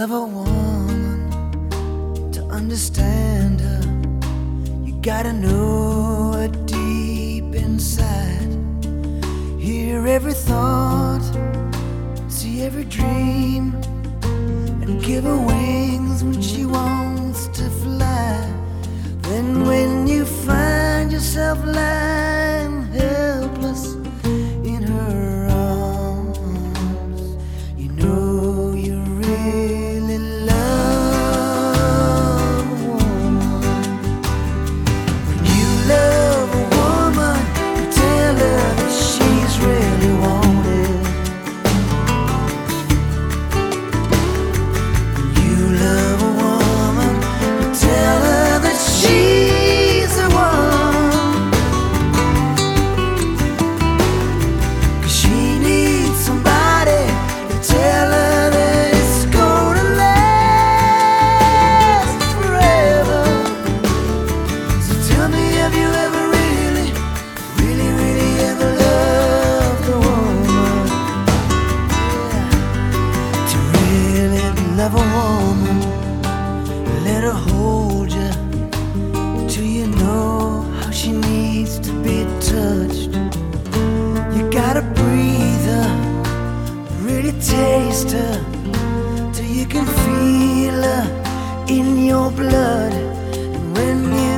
love a woman to understand her. You gotta know her deep inside. Hear every thought, see every dream, and give her wings when have a woman, let her hold you till you know how she needs to be touched. You gotta breathe her, really taste her till you can feel her in your blood. And when you